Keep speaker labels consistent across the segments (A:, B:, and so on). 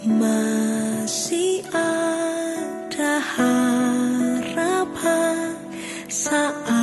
A: Masih ada harapan saat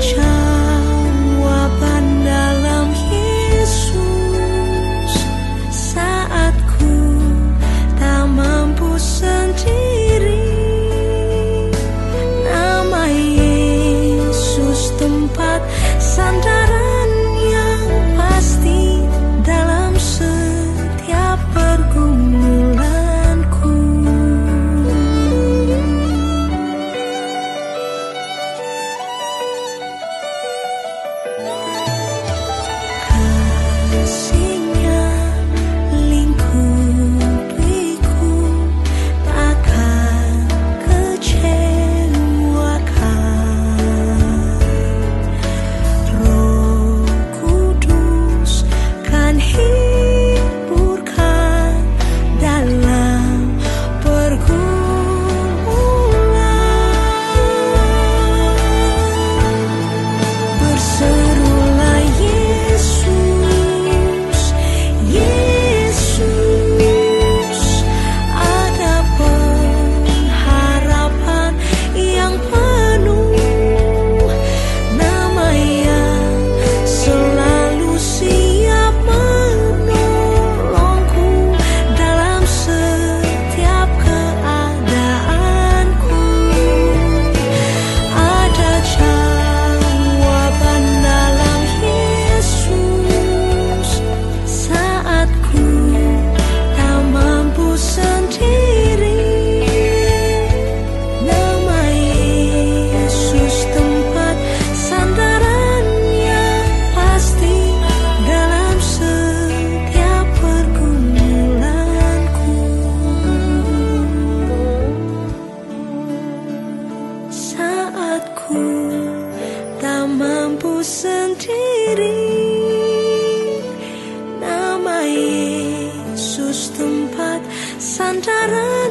A: 着 Nama Yesus tempat sandaran.